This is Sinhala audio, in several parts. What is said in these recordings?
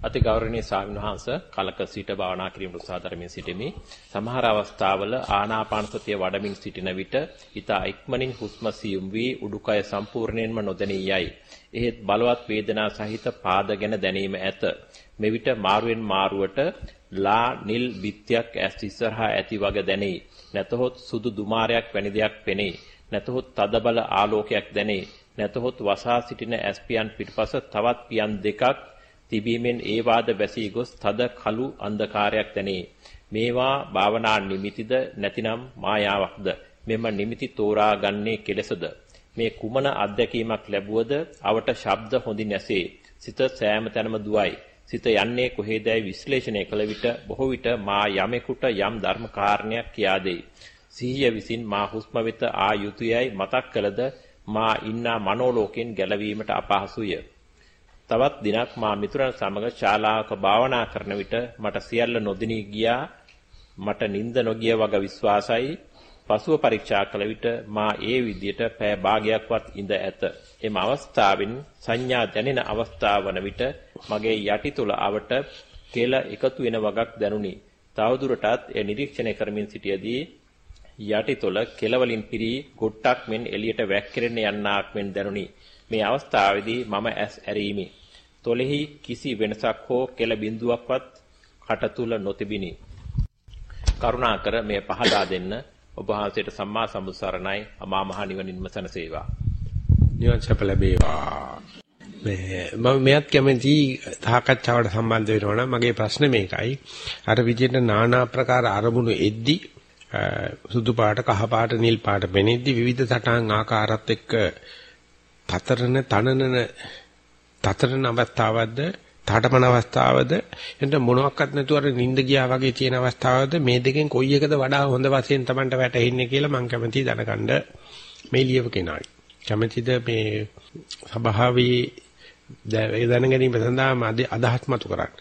අති ගෞරවනීය ස්වාමීන් වහන්ස කලක සිට භාවනා කිරීමට උත්සාහ දරමින් සිටිමි. සමහර අවස්ථාවල ආනාපාන සතිය වඩමින් සිටින විට ඊට ඉක්මනින් හුස්ම සියුම් වී උඩුකය සම්පූර්ණයෙන්ම නොදැනී යයි. එහෙත් බලවත් වේදනා සහිත පාද ගැන දැනීම ඇත. මෙවිට මාරුවෙන් මාරුවට ලා නිල් බිත්තියක් ඇස් ඉස්සරහා ඇති වගේ දැනේ. නැතහොත් සුදු දුමාරයක් වැනි දෙයක් පෙනේ. නැතහොත් තදබල ආලෝකයක් දැනේ. නැතහොත් වසා සිටින ඇස් පියන් පිටපස තවත් පියන් දෙකක් තිබීමෙන් ඒ වාද බැසී ගොස් තද කළු අන්ධකාරයක් දැනේ. මේවා භාවනා නිමිතිද නැතිනම් මායාවක්ද? මෙම නිමිති තෝරා ගන්නේ කෙලසද? මේ කුමන අත්දැකීමක් ලැබුවද අවට ශබ්ද හොඳින් ඇසේ. සිත සෑම තැනම දුවයි. සිත යන්නේ කොහේදයි විශ්ලේෂණය කළ විට බොහෝ විට මා යමෙකුට යම් ධර්ම කාරණයක් කියා දෙයි. සිහිය විසින් මා හුස්ම වෙත ආ යුතුයයි මතක් කළද මා ඉන්නා මනෝලෝකෙන් ගැලවීමට අපහසුය. තවත් දිනක් මා මිතුරන් සමග ශාලාවක භාවනා කරන විට මට සියල්ල නොදිනී ගියා. මට නිින්ද නොගිය වගේ විශ්වාසයි. පසුව පරීක්ෂා කළ විට මා ඒ විදියට පෑ භාගයක්වත් ඉඳ ඇත. එම අවස්ථාවෙන් සංඥා දැනෙන අවස්ථාව වන විට මගේ යටි තුල අවට කෙල එකතු වෙන වගක් දැනුනි. තවදුරටත් ඒ නිරීක්ෂණය කරමින් සිටියේදී යටි තුල කෙලවලින් පිරී ගොට්ටක් මෙන් එළියට වැක්කිරෙන්න යන්නාක් මෙන් දැනුනි. මේ අවස්ථාවේදී මම ඇස් ඇරීමි. තොලෙහි කිසි වෙනසක් හෝ කෙළ බිඳුවක්වත් කට තුල නොතිබිනි. කරුණාකර මේ පහදා දෙන්න ඔබ වහන්සේට සම්මා සම්බුත් සරණයි අමා මහ නිවනින්ම සනසේවා. නිවන් සැප ලැබේවා. මේ මම මෙයත් කැමති සාකච්ඡාවට සම්බන්ධ වෙනවා නම් මගේ ප්‍රශ්නේ මේකයි. අර විදිහට নানা ප්‍රකාර අරමුණු එද්දි සුදු පාට කහ පාට නිල් පාට වෙනෙද්දි විවිධ සටහන් ආකාරات එක්ක පතරන තනනන තතරන අවස්ථාවක්ද තාඨමන අවස්ථාවද එතන මොනවත් නැතුව අර නිින්ද ගියා වගේ තියෙන අවස්ථාවද මේ දෙකෙන් කොයි එකද වඩා හොඳ වශයෙන් Tamanට වැටහෙන්නේ කියලා මම කැමතියි දැනගන්න මේ ලියව කෙනායි. කැමතිද මේ සභාවේ දැන ගැනීම සඳහා අදහස් මතු කරන්න.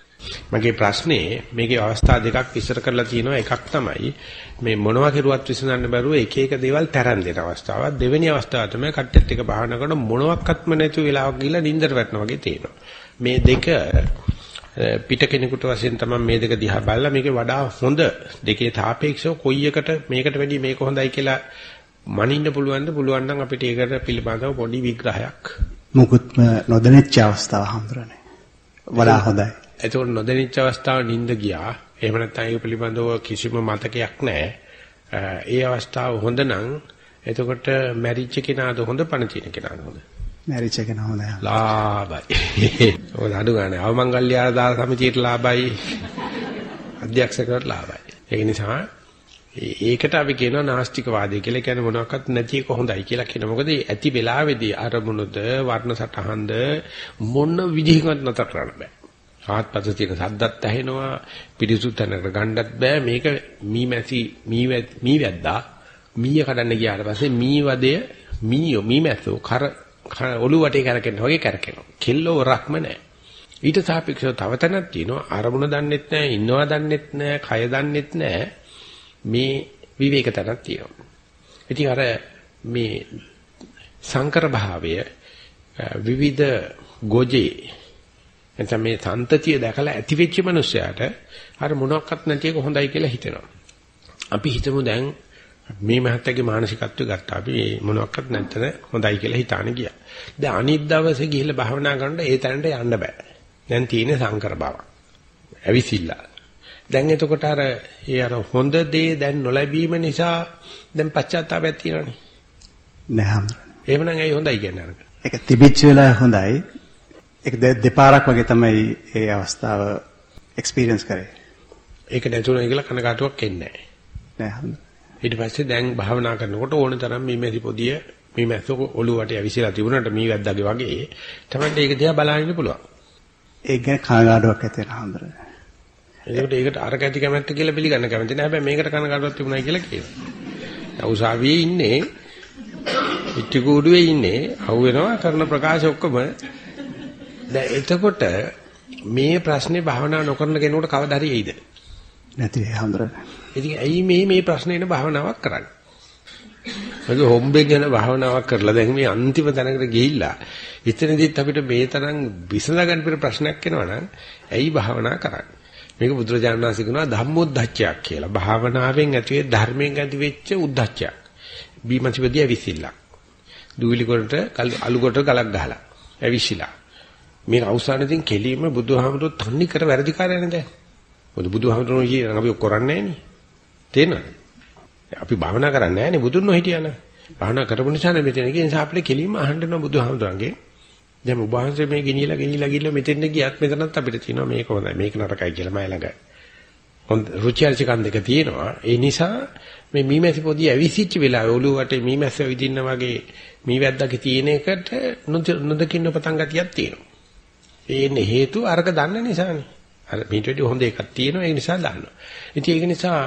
මගේ ප්‍රශ්නේ මේකේ අවස්ථා දෙකක් විස්තර කරලා තියෙනවා. එකක් තමයි මේ මොනවා කෙරුවත් විසඳන්න බැරුව එක එක දේවල් තරන් දෙන අවස්ථාවක්. දෙවෙනි අවස්ථාව තමයි කට්ටෙත් එක බහන කරන මොනවත්ක්ත්ම නැතුව වෙලාවක් ගිහලා නින්දට වැටෙනවා වගේ තියෙනවා මේ දෙක පිට කෙනෙකුට වශයෙන් තමයි මේ දෙක දිහා බලලා මේකේ වඩා හොඳ දෙකේ සාපේක්ෂව කොයි එකට මේකට වැඩිය මේක හොඳයි කියලා මනින්න පුළුවන්ද? පුළුවන් නම් අපිට ඒකට පිළිබඳව පොඩි විග්‍රහයක්. මුකුත්ම නොදැනෙච්ච අවස්ථාව හඳුරන්නේ වඩා හොඳයි. එතකොට නොදැනිච්ච අවස්ථාව නිින්ද ගියා. එහෙම නැත්නම් ඒක පිළිබඳව කිසිම මතකයක් නැහැ. ඒ අවස්ථාව හොඳ නම් එතකොට මැරිච්ච කෙනාද හොඳ පණ තියෙන කෙනාද හොඳ? මැරිච්ච කෙනා හොඳයි. ලාභයි. ඔය අඩු ගන්න. අවමංගල්‍ය ආදාන සමිතියට ලාභයි. අධ්‍යක්ෂකවට ලාභයි. ඒ නිසා ඒකට අපි කියනවා නාස්තිකවාදය කියලා කියන්නේ මොනවාක්වත් නැති එක හොඳයි කියලා කියනවා. මොකද ඇති වෙලාවේදී අරමුණුද වර්ණ සටහන්ද මොන විදිහකට නතර කරන්න බෑ. ආත්පස තියෙන සද්දත් ඇහෙනවා පිරිසුදු තැනකට ගන්නත් බෑ. මේක මීමැසි මීවැද්දා මීය කඩන්න ගියාට පස්සේ මී වදය මීයෝ මීමැස්සෝ කර ඔළුව වටේ කරකෙන්න වගේ කරකෙනවා. කෙල්ලෝ රක්ම නැහැ ඊට සාපේක්ෂව තව තැනක් තියෙනවා. අරමුණ දන්නෙත් නැහැ ඉන්නවා දන්නෙත් නැහැ කය දන්නෙත් නැහැ මේ විවේක තැනක් තියෙනවා. ඉතින් අර මේ සංකර භාවය විවිධ ගොජේ එතන මේ සන්තතිය දැකලා ඇති වෙච්ච මිනිස්සයාට අර මොනවත් නැති එක හොඳයි කියලා හිතෙනවා. අපි හිතමු දැන් මේ මහත්තයාගේ මානසිකත්වය ගත්තා. අපි මේ මොනවත් නැත්තන හොඳයි කියලා හිතාන ගියා. දැන් අනිත් දවසේ ගිහිල්ලා භාවනා කරනකොට ඒ තැනට යන්න බෑ. දැන් තියෙන සංකර බව. ඇවිසිල්ලා. දැන් එතකොට අර ඒ අර හොඳ දේ දැන් නොලැබීම නිසා දැන් පශ්චාත්තාපයක් තියෙනවනේ. නෑ. එහෙමනම් ඇයි හොඳයි කියන්නේ අරක? ඒක තිබිච්ච වෙලාව හොඳයි. ඒක දෙපාරක් වගේ තමයි ඒ අවස්ථාව එක්ස්පීරියන්ස් කරේ. ඒක නැතුණා කියලා කනකාටුවක් එන්නේ නැහැ. ඊට පස්සේ දැන් භාවනා කරනකොට ඕන තරම් මේ මැසි පොදිය මේ මැස්සෝ ඔළුව වටේ ඇවිසලා තිබුණාට මේ වැද්දාගේ වගේ තමයි ඒක දිහා බලන්න පුළුවන්. ඒක ගැන කනගාටුවක් ඇති වෙන හඳුර. ඒකට ඒකට අර කැටි කැමැත්ත කියලා පිළිගන්න කැමති නෑ. හැබැයි මේකට කනගාටුවක් තිබුණයි කියලා කියනවා. උසාවියේ ඉන්නේ පිටි කූඩුවේ ඉන්නේ අහුවෙනවා කරන ප්‍රකාශ ඔක්කොම දැන් එතකොට මේ ප්‍රශ්නේ භාවනා නොකරන කෙනෙකුට කවදා හරි එයිද? නැති වෙයි හඳුර. ඉතින් ඇයි මේ මේ ප්‍රශ්නේ එන භාවනාවක් කරන්නේ? මගේ හොම්බෙන් යන භාවනාවක් කරලා දැන් මේ අන්තිම තැනකට ගිහිල්ලා ඉතනදිත් අපිට මේ තරම් විසඳ ගන්න පෙර ප්‍රශ්නයක් එනවා නම් ඇයි භාවනා කරන්නේ? මේක බුදුරජාණන් වහන්සේ කියනවා ධම්මොද්දච්චයක් කියලා. භාවනාවෙන් ඇතිවෙ ධර්මයෙන් ඇතිවෙච්ච උද්දච්චයක්. බීමතිපදිය විසිල්ලක්. දූවිලි කොටට අලු කොට ගලක් ගහලා. ඇවිසිලා. මේ අවසානයේදී කෙලින්ම බුදුහාමුදුරුවෝ තන්නේ කර වැරදි කාර්යයනේ දැන්. මොකද බුදුහාමුදුරුවෝ කියන අපි කරන්නේ නෑනේ. තේරෙනවද? අපි භාවනා කරන්නේ නෑනේ බුදුන් නොහිටියන. භාවනා කරපු නිසා නේ මෙතන. ඒ නිසා අපිට කෙලින්ම අහන්න ඕන බුදුහාමුදුරන්ගේ. දැන් ඔබ වහන්සේ මේ ගෙනියලා ගෙනියලා ගිහලා මෙතෙන්ද ගියත් මෙතනත් අපිට තියෙනවා මේක හොඳයි මේක නරකයි කියලා මම ළඟ. හොඳ රුචි අරුචිකන් දෙක තියෙනවා. ඒ නිසා මේ මීමැසි පොඩි ඇවිසිච්ච වෙලාවේ ඔළුව වටේ මීමැස්ස විදින්න වගේ මීවැද්දගේ තියෙන එකට නොදකින්න පතන් ගතියක් තියෙනවා. ඒන්නේ හේතුව අරක දන්න නිසානේ. අර මීට වැඩි හොඳ එකක් තියෙනවා ඒ නිසා දන්නවා. ඉතින් ඒක නිසා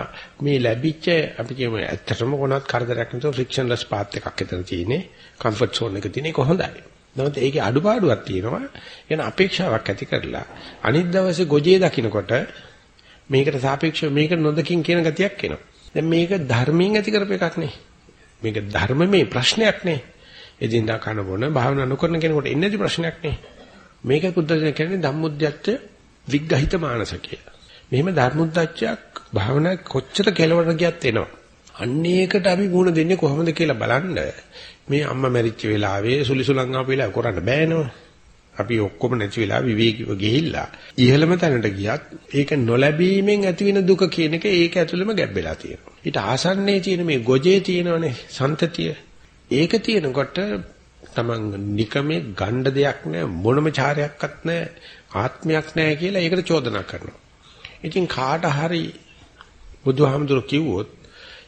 මේ ලැබිච්ච අපි කියමු ඇත්තටම කොනවත් කරදරයක් නැතුව ෆ්‍රික්ෂන්ලස් පාත් එකක් එතන තියෙන්නේ. කම්ෆර්ට් සෝන් එක තියෙන එක හොඳයි. නමුත් ඒකේ අඩුපාඩුවක් තියෙනවා. එන අපේක්ෂාවක් ඇති කරලා අනිත් දවසේ ගොජේ දකින්නකොට මේකට සාපේක්ෂව මේක නොදකින් කියන ගතියක් එනවා. දැන් මේක ධර්මයෙන් ඇති කරපු එකක් නේ. මේක ධර්මමේ ප්‍රශ්නයක් නේ. එදින්දා කන බොන භාවනා නොකරන කෙනෙකුට එන්නේ නැති ප්‍රශ්නයක් නේ. මේක බුද්ධ කියන්නේ ධම්මොද්දච්ච විග්ගහිත මානස කියලා. මෙහෙම ධර්මොද්දච්චයක් භාවනා කොච්චර කෙලවර ගියත් එනවා. අන්න ඒකට අපි මුණ දෙන්නේ කොහොමද කියලා බලන්න මේ අම්මා මැරිච්ච වෙලාවේ සුලිසුලන් ආපු වෙලාව කරන්න බෑනෝ. අපි ඔක්කොම නැති වෙලා විවේකීව ගිහිල්ලා ඉහළම තැනට ගියත් ඒක නොලැබීමෙන් ඇතිවෙන දුක කියන එක ඒක ඇතුළෙම ගැබ්බෙලා තියෙනවා. ඊට ආසන්නයේ තියෙන මේ ගොජේ තියෙනවනේ සන්තතිය. ඒක තියෙනකොට තමන් නිකමේ ගණ්ඩ දෙයක් නැහැ මොනම චාරයක්වත් නැහැ ආත්මයක් නැහැ කියලා ඒකට චෝදනා කරනවා. ඉතින් කාට හරි බුදුහාමුදුරු කිව්වොත්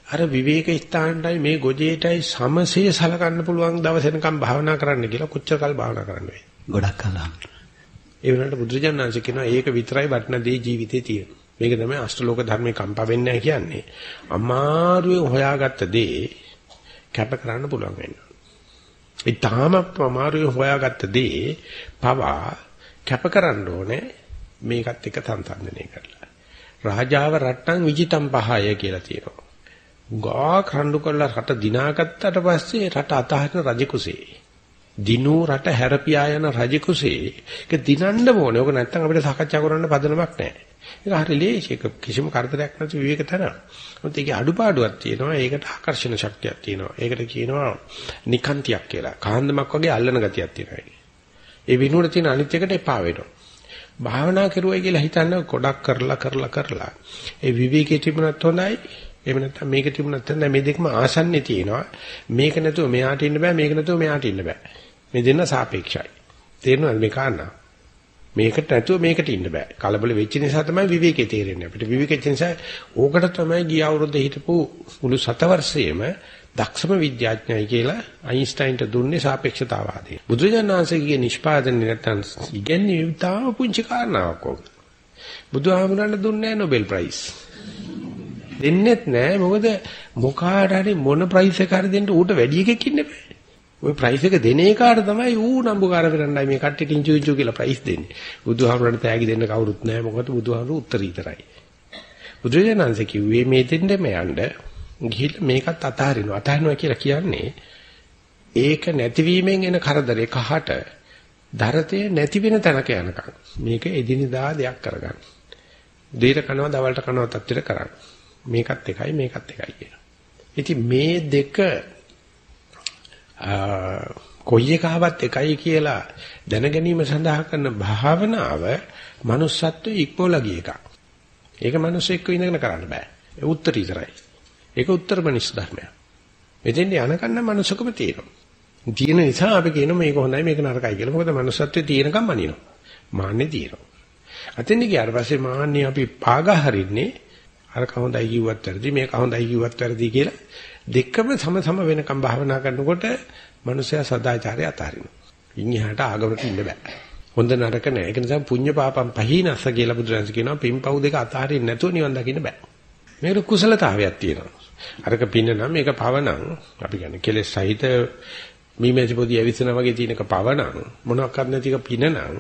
අර විවේක ස්ථානටයි මේ ගොජේටයි සමසේ සලකන්න පුළුවන් දවසෙනකම් භාවනා කරන්න කියලා කොච්චර කල් භාවනා කරන්න වෙයි. ගොඩක් කලම්. ඒ වෙනකොට බුදුරජාණන්සේ කියනවා ඒක විතරයි වටින දේ ජීවිතේ තියෙන. මේක තමයි අෂ්ටලෝක ධර්මේ කම්පා වෙන්නේ කියන්නේ. අමාරුවෙන් හොයාගත්ත දේ කැප කරන්න පුළුවන් වෙනවා. ඒ තාම අමාරුවෙන් හොයාගත්ත දේ පවා කැප කරන්න ඕනේ මේකත් එක සංසන්දනය කරලා. රාජාව රට්ටම් විජිතම් පහය කියලා තියෙනවා. ගා කණ්ඩු කරලා රට දිනාගත්තට පස්සේ රට අතහරින රජ කුසේ. දිනු රට හැරපියා යන රජ කුසේ ඒක දිනන්න ඕනේ. ඔක නැත්තම් අපිට සාකච්ඡා කරන්න පදනමක් නැහැ. ඒක හරි ලේසි. ඒක කිසිම කරදරයක් නැති විවේක තරම්. මොකද ඒකේ අඩුපාඩුවක් තියෙනවා. ඒකට ආකර්ෂණ ශක්තියක් තියෙනවා. ඒකට කියනවා නිකාන්තියක් කියලා. කාන්දමක් වගේ අල්ලන ගතියක් තියෙනවා. ඒ විනුවට තියෙන අනිත් එකට එපා වෙනවා. භාවනා කරුවයි කියලා හිතන්න ගොඩක් කරලා කරලා කරලා ඒ විවේකී තිබුණත් හොඳයි එහෙම නැත්නම් මේක තිබුණත් හොඳයි මේ දෙකම ආසන්නේ තියෙනවා මේක නැතුව මෙයාට ඉන්න බෑ මේක නැතුව මෙයාට ඉන්න බෑ මේ දෙන්න සාපේක්ෂයි තේරෙනවද මේ කාරණා මේකට නැතුව මේකට ඉන්න බෑ කලබල වෙච්ච නිසා තමයි විවේකේ තේරෙන්නේ අපිට විවේකෙච්ච නිසා ඕකට තමයි ගිය අවුරුද්ද හිටපු මුළු සතවර්ෂයේම දක්ෂම විද්‍යාඥයයි කියලා අයින්ස්ටයින්ට දුන්නේ සාපේක්ෂතාවාදය. බුදුරජාණන් වහන්සේගේ නිෂ්පාදනය නැත්තම් ඉගැන්වීම ඉතාම පුංචි කාරණාවක් වගේ. බුදුහාමුදුරන්ට දුන්නේ නෝබෙල් ප්‍රයිස්. දෙන්නෙත් නෑ මොකද මොකාට හරි මොන ප්‍රයිස් එක හරි දෙන්න ඌට වැඩි එකෙක් ඉන්න බෑ. ওই ප්‍රයිස් එක දෙන එකාට තමයි ඌ නම්බුකාර වෙරන්නයි මේ කට්ටියට ඉංචු ඉංචු කියලා ප්‍රයිස් දෙන්නේ. බුදුහාමුදුරන්ට තෑගි දෙන්න කවුරුත් නෑ මොකද බුදුහාමුදුරු උත්තරීතරයි. බුදුරජාණන් වහන්සේ කිව්වේ මේ දෙන්නෙම යන්න ගිහිල්ලා මේකත් අතහරිනවා. අතහරිනවා කියලා කියන්නේ ඒක නැතිවීමෙන් එන කරදරේ කහට දරතේ නැති වෙන තැනක යනකම් මේක එදිනදා දෙයක් කරගන්න. දෙයට කනවා දවල්ට කනවා තත්ත්වෙට කරන්න. මේකත් එකයි මේකත් එකයි කියනවා. ඉතින් මේ දෙක කොයි එකවත් එකයි කියලා දැන ගැනීම සඳහා කරන භාවනාව manussත්වයේ ඉක්මවලා ගිය එකක්. ඒක මිනිස්සු එක්ක ඉඳගෙන කරන්න බෑ. ඒ උත්තරීතරයි. ඒක උත්තරමනිස් ධර්මයක්. මෙතෙන් යනකන් නම් මනුස්සකම තියෙනවා. තියෙන නිසා අපි කියනවා මේක හොඳයි මේක නරකයි කියලා. මොකද මනුස්සත්වයේ තියෙනකම් මනිනවා. මාන්නේ තියෙනවා. අතෙන් ගියාට පස්සේ මාන්නේ අපි පාගා හරින්නේ අර කවුඳයි කිව්වත් වැරදි මේක කවුඳයි කිව්වත් වැරදි කියලා දෙකම සම සම වෙනකම් භාවනා කරනකොට මනුස්සයා සදාචාරය අතාරිනවා. ඉන්හිහාට ආගමකට ඉන්න බෑ. හොඳ නරක නෑ. ඒක නිසා පුඤ්ඤ පාපම් පහිනස්ස කියලා බුදුරජාණන් කියනවා පින්පව් දෙක අතාරින්න නැතුව නිවන් දකින්න බෑ. මේකට කුසලතාවයක් තියෙනවා. අරක පින්න නම් මේක පවණම් අපි කියන්නේ කෙලෙස් සහිත මීමැසි පොඩි ඇවිස්සන වගේ තියෙනක පවණම් මොනවාක්වත් නැතික පිනනම්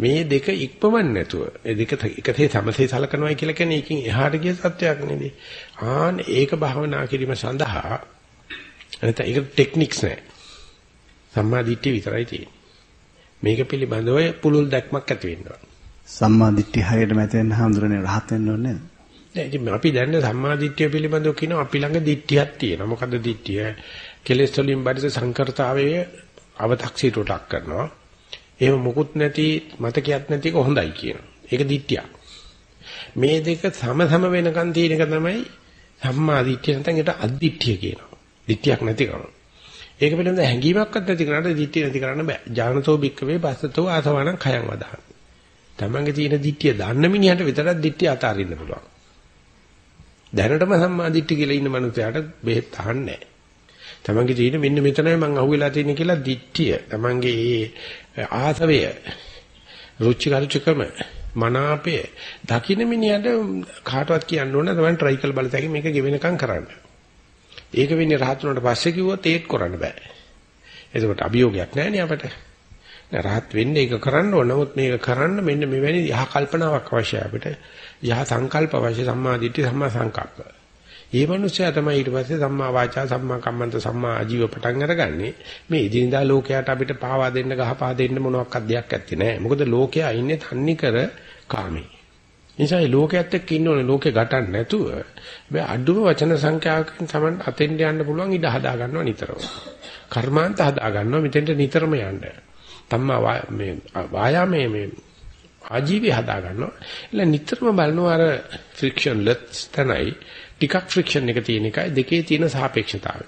මේ දෙක ඉක්පවන්න නැතුව ඒ දෙක එකතේ සමසේ සලකනවා කියලා කියන්නේ ඒකෙන් එහාට ගිය සත්‍යයක් නෙවෙයි. ආන් ඒක භාවනා කිරීම සඳහා නැත්නම් ඒක ටෙක්නික්ස් නෑ. සම්මා දිට්ඨිය විතරයි තියෙන්නේ. මේක පිළිබඳව පුළුල් දැක්මක් ඇති ඕන. සම්මා දිට්ඨිය හරියට මත වෙන්න හඳුරන්නේ රහත් වෙන්න ඕනේ නේද? දැන් අපි දැන් සම්මා දිට්ඨිය පිළිබඳව කියනවා අපි ළඟ දිට්ඨියක් තියෙනවා. මොකද්ද දිට්ඨිය? කෙලෙස් වලින් බරිත සංකර්තාවයේ අව탁සීරුවට ලක් කරනවා. එහෙම මොකුත් නැති මතකයක් නැති එක හොඳයි කියනවා. ඒක දිට්ඨියක්. මේ දෙක සම සම වෙනකන් තියෙන එක තමයි සම්මා දිට්ඨිය නැත්නම් ඒකට අද්දිට්ඨිය කියනවා. දිට්ඨියක් නැතිකම. ඒක පිළිබඳ හැඟීමක්වත් නැති කරාට දිට්ඨිය නැති කරන්න බෑ. ඥානතෝ භික්කවේ පස්සතෝ ආසවණං khයං වදහන. තමන්ගේ තියෙන දිට්ඨිය දන්න මිනිහට විතරක් දිට්ඨිය අතාරින්න පුළුවන්. දැනටම සම්මා දිට්ඨිය කියලා ඉන්න මනුස්සයාට බෙහෙත් අහන්නේ නැහැ. තමන්ගේ තියෙන මෙන්න මෙතනයි මං අහුවෙලා තියෙන්නේ කියලා දිට්ඨිය. තමන්ගේ ඒ ආසවය රුචි කරුචිකම මනාපය දකින්න මිනිහට කාටවත් කියන්න ඕන තමයි try කළ බලතැකි මේක ගෙවෙනකම් කරන්න. ඒක වෙන්නේ රහත් වුණාට පස්සේ කිව්වොත් ඒත් කරන්න බෑ. එතකොට අභියෝගයක් නැහැ නේ අපිට. නෑ රහත් වෙන්න ඒක කරන්න ඕන. නමුත් මේක කරන්න මෙන්න මෙවැනි යහ කල්පනාවක් අවශ්‍යයි අපිට. යහ සංකල්ප අවශ්‍ය සම්මා දිට්ඨි සම්මා සංකල්ප. ඒ මනුස්සයා තමයි ඊට පස්සේ සම්මා වාචා සම්මා කම්මන්ත සම්මා ආජීව පටන් අරගන්නේ. මේ ඉදිනදා ලෝකයට අපිට පාවා දෙන්න ගහපා දෙන්න මොනවාක්වත් දෙයක් ඇත්තේ නෑ. මොකද ලෝකයා ඉන්නේ තන්නේ කර කාමේ. නිසා මේ ලෝකයේත් එක්ක ඉන්න ඕනේ ලෝකේ ගටන්න නැතුව මේ අඩුම වචන සංඛ්‍යාවකින් තමයි අතෙන්ට යන්න පුළුවන් ඉඩ හදා ගන්නවා නිතරම. කර්මාන්ත හදා ගන්නවා මෙතෙන්ට නිතරම යන්න. තම්මා මේ වායාමයේ මේ ආජීවය හදා ගන්නවා. එල නිතරම බලනවා අර ෆ්‍රික්ෂන්ලස් තනයි ටිකක් ෆ්‍රික්ෂන් එක තියෙන එකයි දෙකේ තියෙන සාපේක්ෂතාවය.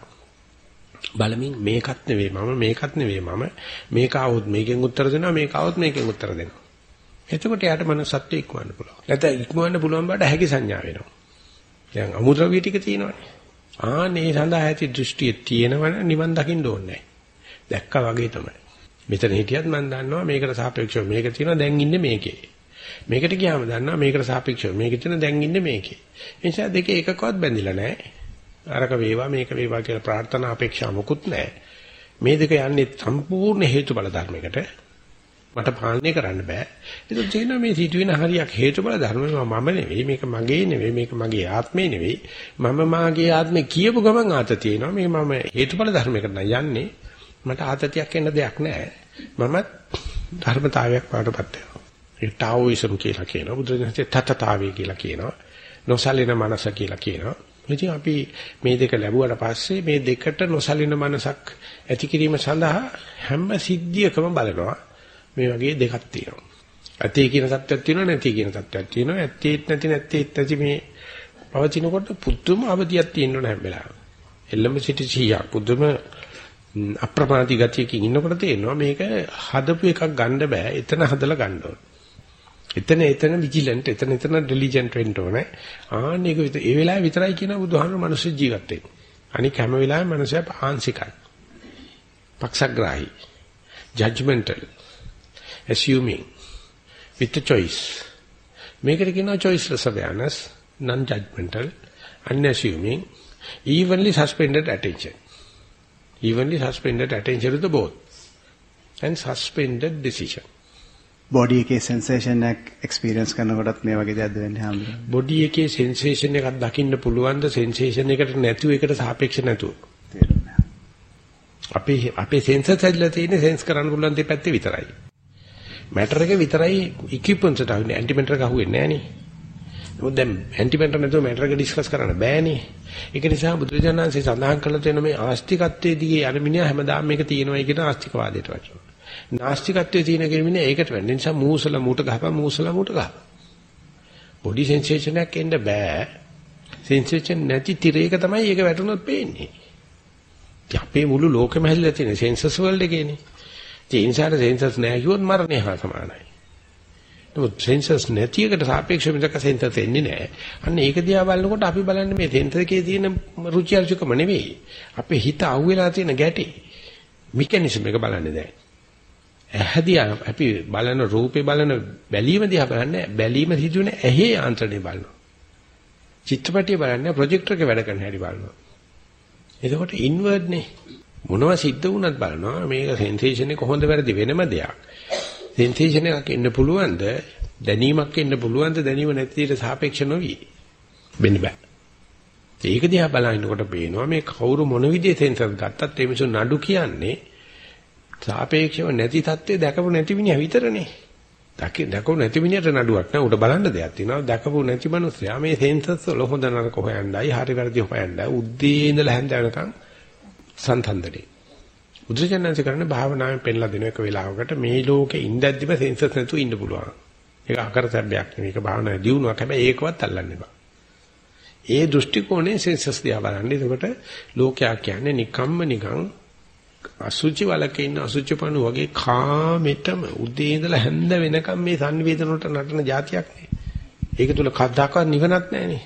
බලමින් මේකත් නෙවෙයි මම මේකත් නෙවෙයි මම මේක આવොත් මේකෙන් උත්තර දෙනවා මේක આવොත් මේකෙන් උත්තර දෙනවා. එතකොට යාට මනසත්ත්ව ඉක්මවන්න පුළුවන්. නැත්නම් ඉක්මවන්න පුළුවන් බාට හැකි සංඥා වෙනවා. දැන් අමුද්‍රව්‍ය ටික තියෙනවානේ. ආනේ සඳහා ඇති දෘෂ්ටිය තියෙනවනම් නිවන් දකින්න ඕනේ දැක්කා වගේ තමයි. මෙතන හිටියත් මම දන්නවා මේකට සාපේක්ෂව මේක තියෙනවා දැන් ඉන්නේ මේකේ. මේකට ගියාම දන්නවා මේකට සාපේක්ෂව මේක තියෙන දැන් ඉන්නේ මේකේ. ඒ නිසා දෙකේ එකකවත් බැඳිලා නැහැ. අරක වේවා මේක වේවා කියලා ප්‍රාර්ථනා අපේක්ෂා මොකුත් නැහැ. මේ දෙක යන්නේ සම්පූර්ණ හේතුඵල ධර්මයකට. මට පාලනය කරන්න බෑ. ඒක තියෙනවා මේ සිදුවෙන හරියක් හේතුඵල ධර්ම මම නෙවෙයි මේක මගේ නෙවෙයි මේක මගේ ආත්මේ නෙවෙයි මම මාගේ ආත්මේ කියපු ගමන් ආත තියෙනවා මේ මම හේතුඵල ධර්මයකට යන්නේ මට ආතතියක් එන්න දෙයක් නැහැ. මමත් ධර්මතාවයක් පාඩපත් වෙනවා. ඒ ටාවෝයිසම් කියලා කියනවා. බුදුරජාණන්සේ තතතාවේ කියලා කියනවා. නොසලින මනස කියලා කියනවා. ඉතින් අපි මේ දෙක ලැබුවට පස්සේ මේ දෙකට නොසලින මනසක් ඇති කිරීම සඳහා හැම සිද්ධියකම බලනවා. මේ වගේ දෙකක් තියෙනවා. ඇති කියන தත්ත්වයක් තියෙනවා නැති කියන தත්ත්වයක් තියෙනවා. ඇත්තේත් නැති නැත්තේත් නැති මේ පවතිනකොට පුදුම අවදියක් තියෙනවනේ හැම වෙලාවෙම. එල්ලම සිටි 100ක් පුදුම අප්‍රමාදී ගතියකින් ඉන්නකොට තේරෙනවා මේක හදපු එකක් ගන්න බෑ. එතන හදලා ගන්න ඕනේ. එතන එතන විජිලන්ට් එතන එතන ඩිලිජන්ට් වෙන්න ඕනේ. ආන්න ඒක විතර ඒ වෙලාවේ විතරයි කියන බුදුහාමුදුරු මිනිස්සු ජීවත් වෙන්නේ. අනික හැම වෙලාවෙම මිනිස්සයා ආංශිකයි. පක්ෂග්‍රාහී. judgmental. assuming with the choice. මේකට කියනවා choiceless awareness, non-judgmental, unassuming, evenly suspended attention. Evenly suspended attention to the both. And suspended decision. Body එකේ සෙන්සේෂන් එකක් එක්ස්පීරියන්ස් කරනකොටත් මේ වගේ දෙයක් වෙන්නේ හැමෝටම. බොඩි එකේ සෙන්සේෂන් එකක් දකින්න පුළුවන් ද සෙන්සේෂන් එකට නැතුව එකට සාපේක්ෂ නැතුව. අපේ අපේ සෙන්සර්ස් ඇදලා තියෙන්නේ සෙන්ස් කරන්න පුළුවන් දෙපැත්තේ විතරයි. මැටර් එක විතරයි ඉක්විප්මන්ට්ස් එකට අහුවෙන්නේ ඇන්ටි මැටර් එක අහුවෙන්නේ නැහැ නේ. මොකද දැන් ඇන්ටි මැටර් නැතුව මැටර් එක ඩිස්කස් කරන්න බෑනේ. ඒක නිසා බුදුරජාණන්සේ සඳහන් කළ තියෙන මේ ආස්තිකත්වයේදී යන මිනිහා හැමදාම මේක තියෙනවයි කියන ආස්තිකවාදයට වචන. නාස්තිකත්වයේ තියෙන කෙනෙක් ඒකට වෙන්නේ නිසා මූසල මූට ගහපන් මූසල මූට ගහපන්. බොඩි සෙන්සේෂන් එකක් එන්න බෑ. සෙන්සේෂන් නැති තිරයක තමයි ඒක වැටුනොත් පේන්නේ. අපේ මුළු ලෝකෙම හැදිලා තියෙන සෙන්සස් වර්ල්ඩ් එකේනේ. ඒ නිසා සෙන්සස් නැහැ කිව්වොත් මරණය හා සමානයි. නමුත් සෙන්සස් නැති එකට සාපේක්ෂව මිසක සෙන්සස් එන්නේ නැහැ. අන්න ඒක දිහා බලනකොට අපි බලන්නේ මේ සෙන්සස් එකේ තියෙන රුචි අරුචිකම නෙවෙයි. අපේ හිත අහුවෙලා තියෙන ගැටේ. මෙකැනිසම් එක බලන්නේ දැන්. ඇහැදී අපි බලන රූපේ බලන බැලීම දිහා බලන්නේ බැලීම සිදුවෙන ඇහි ආන්තරණය බලනවා. චිත්‍රපටිය බලන්නේ ප්‍රොජෙක්ටර් එක වැඩ කරන හැටි බලනවා. එතකොට ඉන්වර්ඩ් නේ මොනවා සිද්ධ වුණත් බලනවා මේක සෙන්සේෂන් එක කොහොමද වැරදි වෙනම දෙයක්. සෙන්සේෂන් එකක් එන්න පුළුවන්ද දැනීමක් එන්න පුළුවන්ද දැනීම නැතිට සාපේක්ෂ නොවි. වෙන්න බෑ. ඒක දිහා බලනකොට පේනවා මේ කවුරු මොන විදිහේ සෙන්සර් ගත්තත් ඒ මිනිස්සු නඩු කියන්නේ සාපේක්ෂව නැති தත්ත්වය දැකපු නැති මිනිහා විතරනේ. දැකේ දැකපු නැති මිනිහට නඩුවක් නෑ. උඩ බලන්න දෙයක් තියෙනවා. දැකපු නැති මිනිස්සයා මේ සෙන්සර්ස් වල හොඳ නරක හොයන්නයි, හරි වැරදි හොයන්නයි උද්දී ඉඳලා හැන්ද වෙනකන් සංතන්දනේ. බුදුරජාණන්සේ කරන්නේ භාවනාවෙන් පෙන්ලා දෙන එක වෙලාවකට මේ ලෝකේ ඉඳද්දිම සෙන්සර්ස් නැතුව ඉන්න පුළුවන්. ඒක අකරතැබ්බයක් නෙවෙයි. ඒක භාවනාවේ දියුණුවක්. හැබැයි ඒකවත් අල්ලන්න එපා. ඒ දෘෂ්ටි කෝණයෙන් සෙන්සස් දිහා බලන්න. එතකොට ලෝකයා කියන්නේ නිකම්ම නිකන් අසුචි වලක ඉන්න අසුචි පණු වගේ කාමෙටම උදේ ඉඳලා හැන්ද වෙනකම් මේ සංවේදන වලට නටන જાතියක් නේ. ඒක තුල කද්දාකවත් නිවනක් නැහනේ.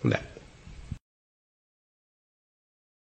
හොඳයි.